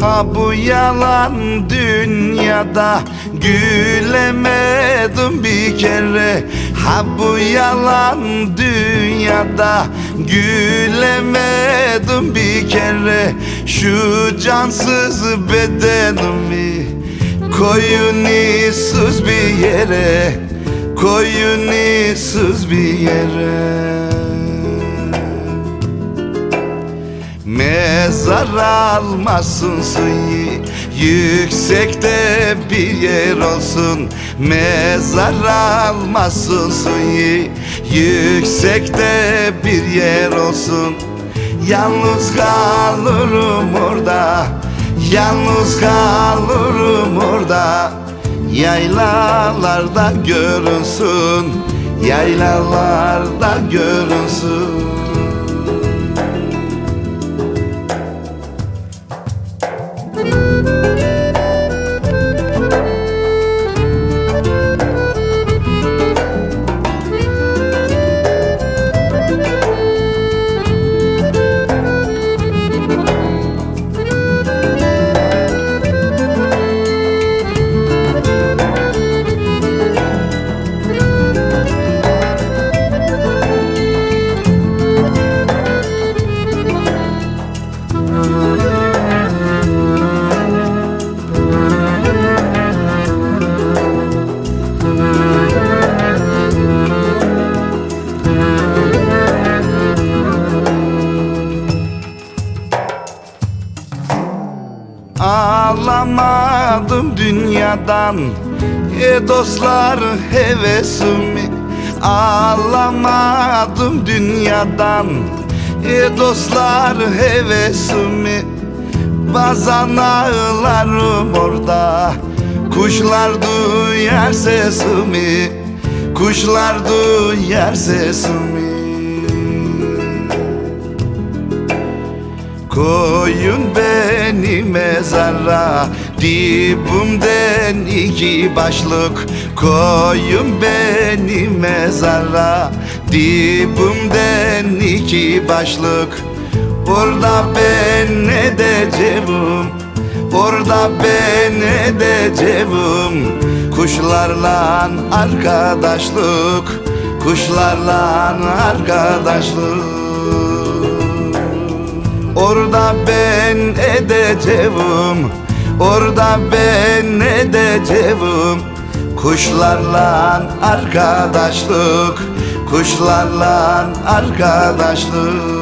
Ha bu yalan dünyada. Gülemedim bir kere. Ha bu yalan dünyada. Gülemedim bir kere. Şu cansız bedenimi koyun bir yere. Koyun bir yere Mezar almasın suyu Yüksekte bir yer olsun. Mezar almasın suyu Yüksekte bir yer olsun. Yalnız kalırım orada Yalnız kalırım orada. Yaylalarda görünsün Yaylalarda görünsün Ağlamadım dünyadan. E dostlar hevesimi Ağlamadım dünyadan. E dostlar hevesimi Bazen ağlarım orada. Kuşlar duyar sesimi. Kuşlar duyar sesimi Koyun beni mezara Dibimden iki başlık. Koyun beni mezara Dibimden iki başlık. Orada ben edeceğim Orada ben edeceğim Kuşlarla arkadaşlık Kuşlarla arkadaşlık Orada ben edeceğim. Orada ben edeceğim. Kuşlarla arkadaşlık. Kuşlarla arkadaşlık